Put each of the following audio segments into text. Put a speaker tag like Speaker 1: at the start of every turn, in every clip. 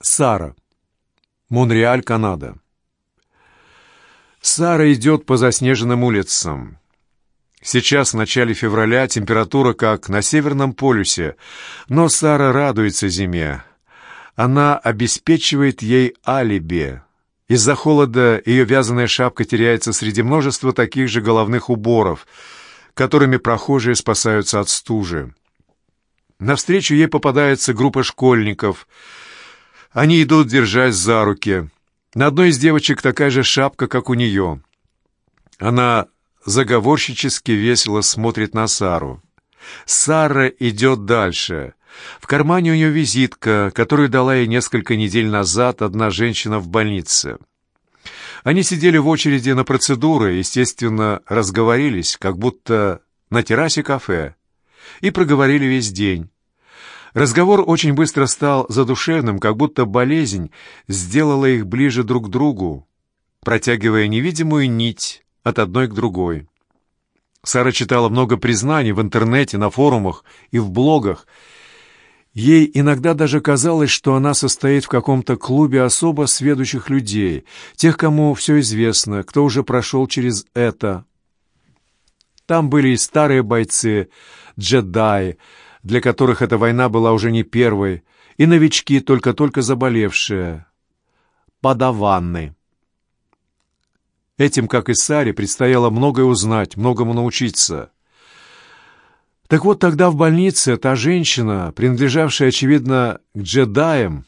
Speaker 1: Сара. Монреаль, Канада. Сара идет по заснеженным улицам. Сейчас, в начале февраля, температура как на Северном полюсе, но Сара радуется зиме. Она обеспечивает ей алиби. Из-за холода ее вязаная шапка теряется среди множества таких же головных уборов, которыми прохожие спасаются от стужи. Навстречу ей попадается группа школьников. Они идут, держась за руки. На одной из девочек такая же шапка, как у нее. Она заговорщически весело смотрит на Сару. Сара идет дальше. В кармане у нее визитка, которую дала ей несколько недель назад одна женщина в больнице. Они сидели в очереди на процедуры, естественно, разговорились, как будто на террасе кафе, и проговорили весь день. Разговор очень быстро стал задушевным, как будто болезнь сделала их ближе друг к другу, протягивая невидимую нить от одной к другой. Сара читала много признаний в интернете, на форумах и в блогах. Ей иногда даже казалось, что она состоит в каком-то клубе особо сведущих людей, тех, кому все известно, кто уже прошел через это. Там были и старые бойцы, джедаи, для которых эта война была уже не первой, и новички, только-только заболевшие, подаванны. Этим, как и Саре, предстояло многое узнать, многому научиться. Так вот, тогда в больнице та женщина, принадлежавшая, очевидно, к джедаям,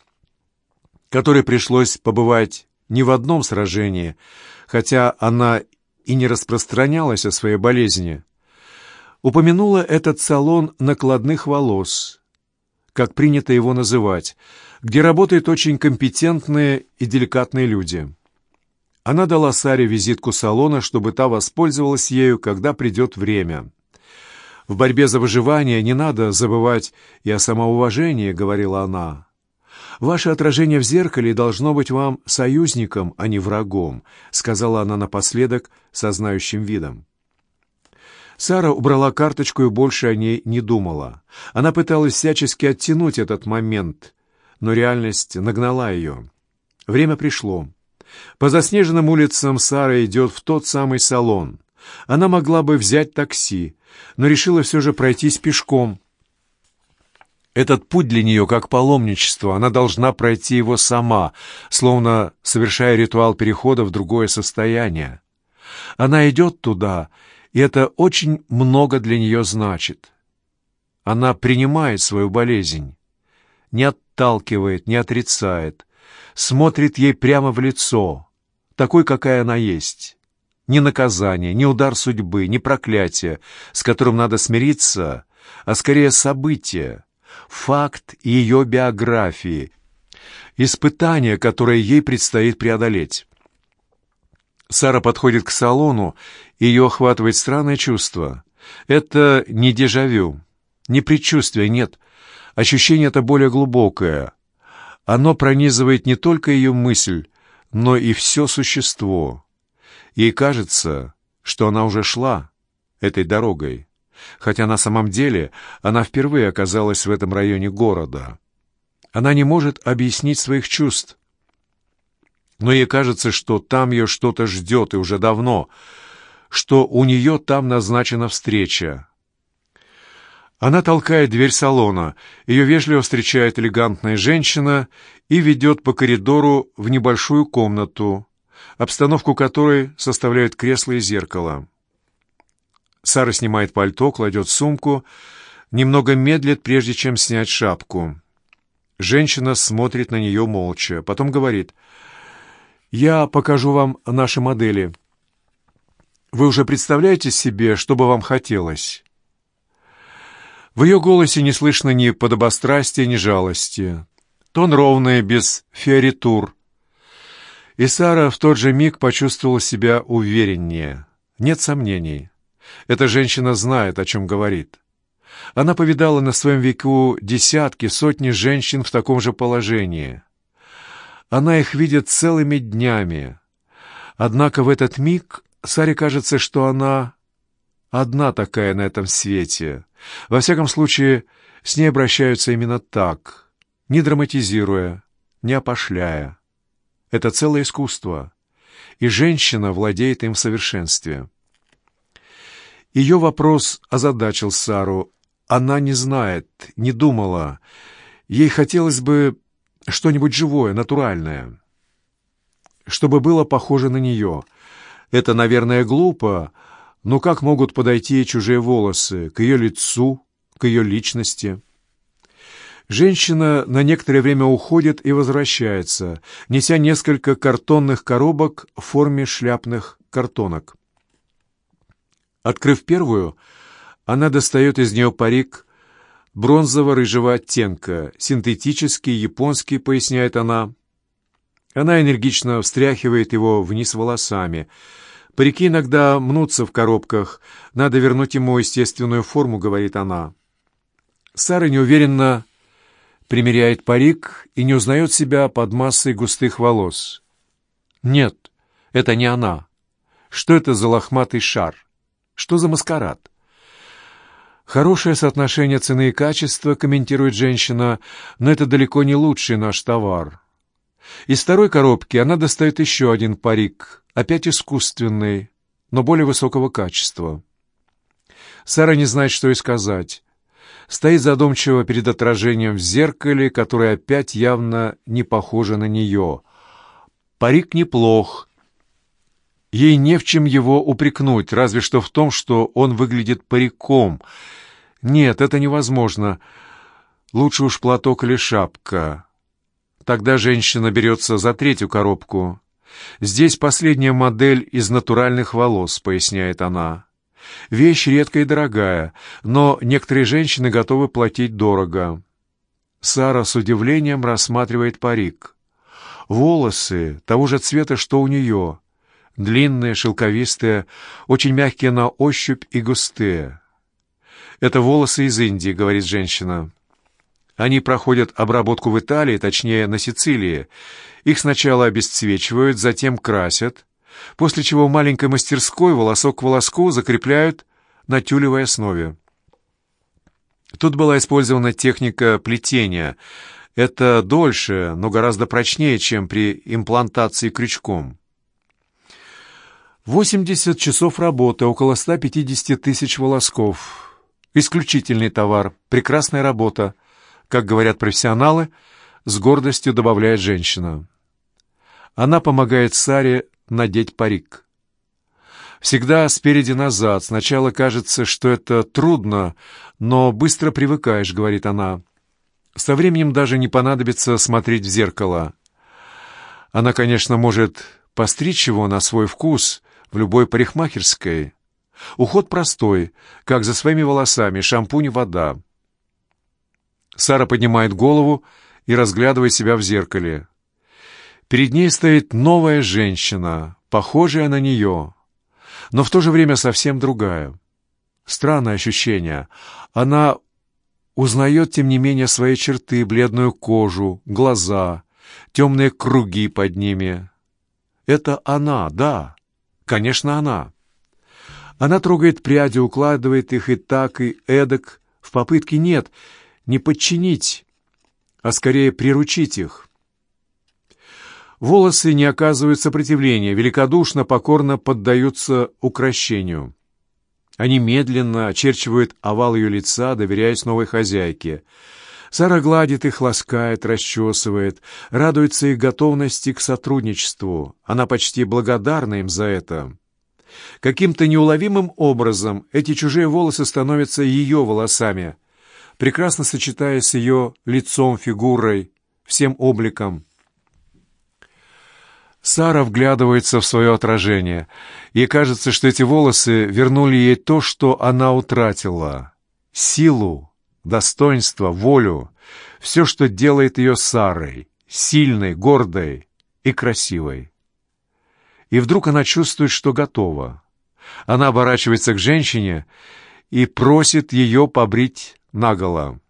Speaker 1: которой пришлось побывать не в одном сражении, хотя она и не распространялась о своей болезни, упомянула этот салон накладных волос, как принято его называть, где работают очень компетентные и деликатные люди. Она дала Саре визитку салона, чтобы та воспользовалась ею, когда придет время. «В борьбе за выживание не надо забывать и о самоуважении», — говорила она. «Ваше отражение в зеркале должно быть вам союзником, а не врагом», — сказала она напоследок со знающим видом. Сара убрала карточку и больше о ней не думала. Она пыталась всячески оттянуть этот момент, но реальность нагнала ее. Время пришло. По заснеженным улицам Сара идет в тот самый салон. Она могла бы взять такси, но решила все же пройтись пешком. Этот путь для нее как паломничество, она должна пройти его сама, словно совершая ритуал перехода в другое состояние. Она идет туда, и это очень много для нее значит. Она принимает свою болезнь, не отталкивает, не отрицает, смотрит ей прямо в лицо, такой, какая она есть. Ни наказание, ни удар судьбы, ни проклятие, с которым надо смириться, а скорее событие, факт ее биографии, испытание, которое ей предстоит преодолеть. Сара подходит к салону, и ее охватывает странное чувство. Это не дежавю, не предчувствие, нет. Ощущение это более глубокое. Оно пронизывает не только ее мысль, но и все существо. Ей кажется, что она уже шла этой дорогой, хотя на самом деле она впервые оказалась в этом районе города. Она не может объяснить своих чувств, но ей кажется, что там ее что-то ждет и уже давно, что у нее там назначена встреча. Она толкает дверь салона, ее вежливо встречает элегантная женщина и ведет по коридору в небольшую комнату, обстановку которой составляют кресло и зеркало. Сара снимает пальто, кладет сумку, немного медлит, прежде чем снять шапку. Женщина смотрит на нее молча, потом говорит, «Я покажу вам наши модели. Вы уже представляете себе, что бы вам хотелось?» В ее голосе не слышно ни подобострастия, ни жалости. Тон ровный, без фиоритур. И Сара в тот же миг почувствовала себя увереннее. Нет сомнений. Эта женщина знает, о чем говорит. Она повидала на своем веку десятки, сотни женщин в таком же положении. Она их видит целыми днями. Однако в этот миг Саре кажется, что она одна такая на этом свете. Во всяком случае, с ней обращаются именно так, не драматизируя, не опошляя. Это целое искусство, и женщина владеет им в совершенстве. Ее вопрос озадачил Сару. Она не знает, не думала. Ей хотелось бы что-нибудь живое, натуральное, чтобы было похоже на нее. Это, наверное, глупо, но как могут подойти чужие волосы к ее лицу, к ее личности? Женщина на некоторое время уходит и возвращается, неся несколько картонных коробок в форме шляпных картонок. Открыв первую, она достает из нее парик бронзово-рыжего оттенка, синтетический, японский, поясняет она. Она энергично встряхивает его вниз волосами. Парики иногда мнутся в коробках. Надо вернуть ему естественную форму, говорит она. Сара неуверенно примеряет парик и не узнает себя под массой густых волос. Нет, это не она. Что это за лохматый шар? Что за маскарад? Хорошее соотношение цены и качества, комментирует женщина, но это далеко не лучший наш товар. Из второй коробки она достает еще один парик, опять искусственный, но более высокого качества. Сара не знает, что и сказать стоит задумчиво перед отражением в зеркале, которое опять явно не похоже на нее. Парик неплох. Ей не в чем его упрекнуть, разве что в том, что он выглядит париком. Нет, это невозможно. Лучше уж платок или шапка. Тогда женщина берется за третью коробку. «Здесь последняя модель из натуральных волос», — поясняет она. Вещь редкая и дорогая, но некоторые женщины готовы платить дорого. Сара с удивлением рассматривает парик. Волосы того же цвета, что у нее. Длинные, шелковистые, очень мягкие на ощупь и густые. «Это волосы из Индии», — говорит женщина. Они проходят обработку в Италии, точнее, на Сицилии. Их сначала обесцвечивают, затем красят, после чего в маленькой мастерской волосок к волоску закрепляют на тюлевой основе. Тут была использована техника плетения. Это дольше, но гораздо прочнее, чем при имплантации крючком. 80 часов работы, около 150 тысяч волосков. Исключительный товар, прекрасная работа, как говорят профессионалы, с гордостью добавляет женщина. Она помогает Саре надеть парик. Всегда спереди назад. Сначала кажется, что это трудно, но быстро привыкаешь, говорит она. Со временем даже не понадобится смотреть в зеркало. Она, конечно, может постричь его на свой вкус в любой парикмахерской. Уход простой, как за своими волосами, шампунь и вода. Сара поднимает голову и разглядывает себя в зеркале. Перед ней стоит новая женщина, похожая на нее, но в то же время совсем другая. Странное ощущение. Она узнает, тем не менее, свои черты, бледную кожу, глаза, темные круги под ними. Это она, да, конечно, она. Она трогает пряди, укладывает их и так, и эдак, в попытке нет, не подчинить, а скорее приручить их. Волосы не оказывают сопротивления, великодушно, покорно поддаются укращению. Они медленно очерчивают овал ее лица, доверяясь новой хозяйке. Сара гладит их, ласкает, расчесывает, радуется их готовности к сотрудничеству. Она почти благодарна им за это. Каким-то неуловимым образом эти чужие волосы становятся ее волосами, прекрасно сочетаясь с ее лицом, фигурой, всем обликом. Сара вглядывается в свое отражение. Ей кажется, что эти волосы вернули ей то, что она утратила. Силу, достоинство, волю. Все, что делает ее Сарой. Сильной, гордой и красивой. И вдруг она чувствует, что готова. Она оборачивается к женщине и просит ее побрить наголо.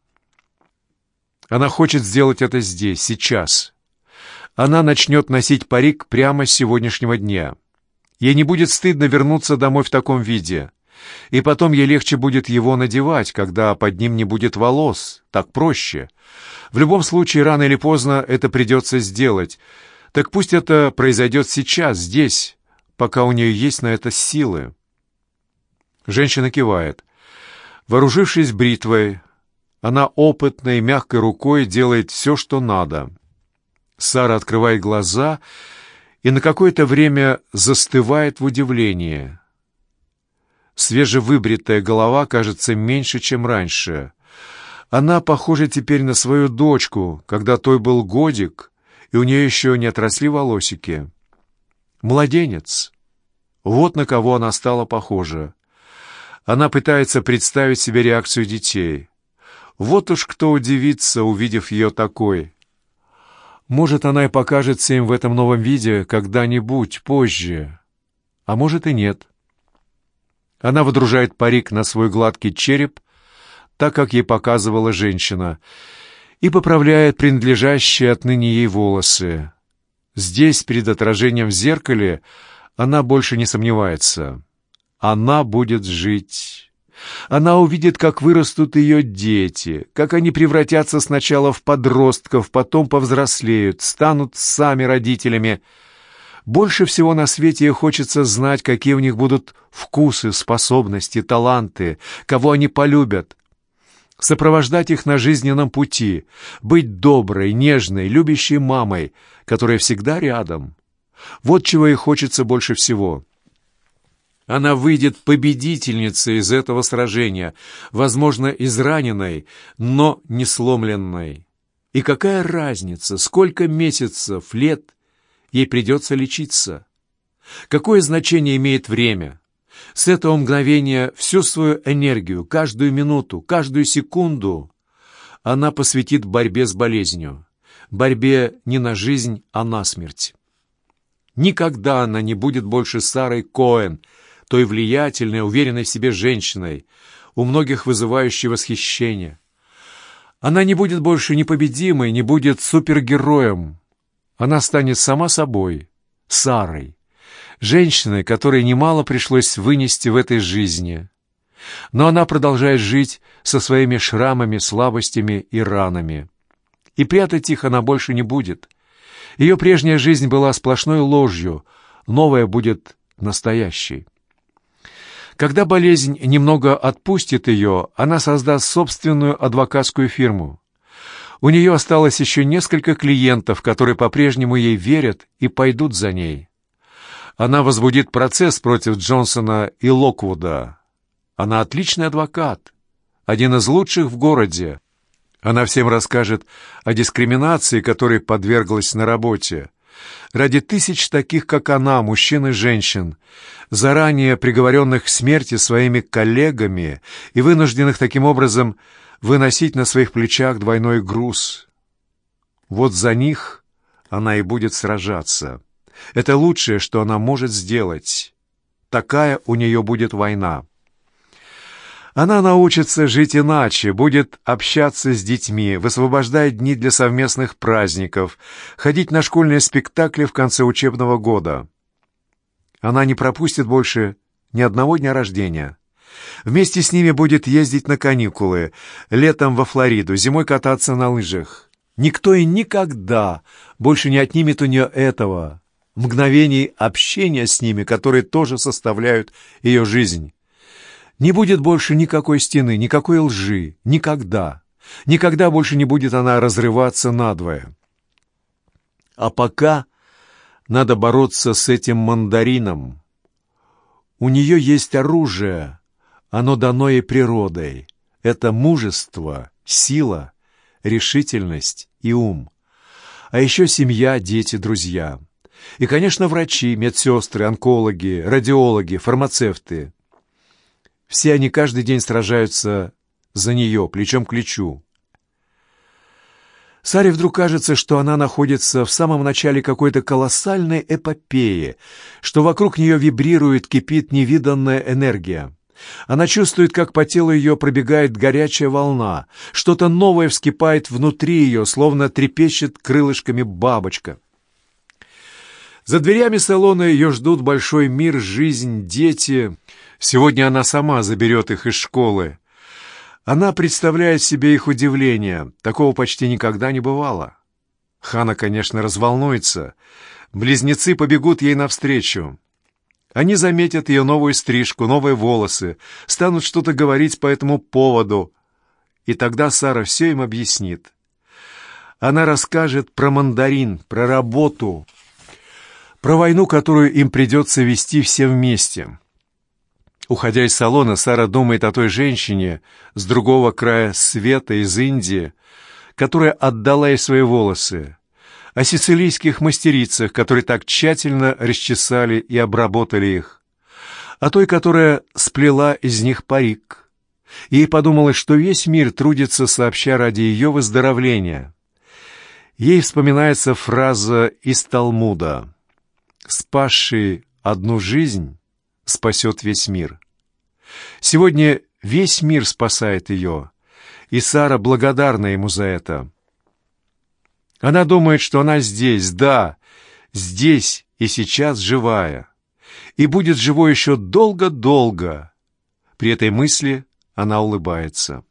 Speaker 1: Она хочет сделать это здесь, сейчас она начнет носить парик прямо с сегодняшнего дня. Ей не будет стыдно вернуться домой в таком виде. И потом ей легче будет его надевать, когда под ним не будет волос. Так проще. В любом случае, рано или поздно это придется сделать. Так пусть это произойдет сейчас, здесь, пока у нее есть на это силы. Женщина кивает. Вооружившись бритвой, она опытной, мягкой рукой делает все, что надо. Сара открывает глаза и на какое-то время застывает в удивлении. Свежевыбритая голова кажется меньше, чем раньше. Она похожа теперь на свою дочку, когда той был годик, и у нее еще не отросли волосики. Младенец. Вот на кого она стала похожа. Она пытается представить себе реакцию детей. Вот уж кто удивится, увидев ее такой. Может, она и покажется им в этом новом виде когда-нибудь позже. А может и нет. Она водружает парик на свой гладкий череп, так как ей показывала женщина, и поправляет принадлежащие отныне ей волосы. Здесь, перед отражением в зеркале, она больше не сомневается. Она будет жить. Она увидит, как вырастут ее дети, как они превратятся сначала в подростков, потом повзрослеют, станут сами родителями. Больше всего на свете ей хочется знать, какие у них будут вкусы, способности, таланты, кого они полюбят. Сопровождать их на жизненном пути, быть доброй, нежной, любящей мамой, которая всегда рядом. Вот чего ей хочется больше всего. Она выйдет победительницей из этого сражения, возможно, израненной, но не сломленной. И какая разница, сколько месяцев, лет ей придется лечиться? Какое значение имеет время? С этого мгновения всю свою энергию, каждую минуту, каждую секунду она посвятит борьбе с болезнью. Борьбе не на жизнь, а на смерть. Никогда она не будет больше Сарой Коэн, той влиятельной, уверенной в себе женщиной, у многих вызывающей восхищение. Она не будет больше непобедимой, не будет супергероем. Она станет сама собой, Сарой, женщиной, которой немало пришлось вынести в этой жизни. Но она продолжает жить со своими шрамами, слабостями и ранами. И прятать их она больше не будет. Ее прежняя жизнь была сплошной ложью, новая будет настоящей. Когда болезнь немного отпустит ее, она создаст собственную адвокатскую фирму. У нее осталось еще несколько клиентов, которые по-прежнему ей верят и пойдут за ней. Она возбудит процесс против Джонсона и Локвуда. Она отличный адвокат, один из лучших в городе. Она всем расскажет о дискриминации, которой подверглась на работе, ради тысяч таких, как она, мужчин и женщин, заранее приговоренных к смерти своими коллегами и вынужденных таким образом выносить на своих плечах двойной груз. Вот за них она и будет сражаться. Это лучшее, что она может сделать. Такая у нее будет война. Она научится жить иначе, будет общаться с детьми, высвобождать дни для совместных праздников, ходить на школьные спектакли в конце учебного года. Она не пропустит больше ни одного дня рождения. Вместе с ними будет ездить на каникулы, летом во Флориду, зимой кататься на лыжах. Никто и никогда больше не отнимет у нее этого, мгновений общения с ними, которые тоже составляют ее жизнь. Не будет больше никакой стены, никакой лжи, никогда. Никогда больше не будет она разрываться надвое. А пока надо бороться с этим мандарином. У нее есть оружие, оно дано ей природой. Это мужество, сила, решительность и ум. А еще семья, дети, друзья. И, конечно, врачи, медсестры, онкологи, радиологи, фармацевты. Все они каждый день сражаются за нее, плечом к плечу. Саре вдруг кажется, что она находится в самом начале какой-то колоссальной эпопеи, что вокруг нее вибрирует, кипит невиданная энергия. Она чувствует, как по телу ее пробегает горячая волна, что-то новое вскипает внутри ее, словно трепещет крылышками бабочка. За дверями салона ее ждут большой мир, жизнь, дети. Сегодня она сама заберет их из школы. Она представляет себе их удивление. Такого почти никогда не бывало. Хана, конечно, разволнуется. Близнецы побегут ей навстречу. Они заметят ее новую стрижку, новые волосы, станут что-то говорить по этому поводу. И тогда Сара все им объяснит. Она расскажет про мандарин, про работу, про войну, которую им придется вести все вместе. Уходя из салона, Сара думает о той женщине с другого края света из Индии, которая отдала ей свои волосы, о сицилийских мастерицах, которые так тщательно расчесали и обработали их, о той, которая сплела из них парик. Ей подумалось, что весь мир трудится сообща ради ее выздоровления. Ей вспоминается фраза из Талмуда «Спасший одну жизнь спасет весь мир». Сегодня весь мир спасает ее, и Сара благодарна ему за это. Она думает, что она здесь, да, здесь и сейчас живая, и будет живой еще долго-долго. При этой мысли она улыбается.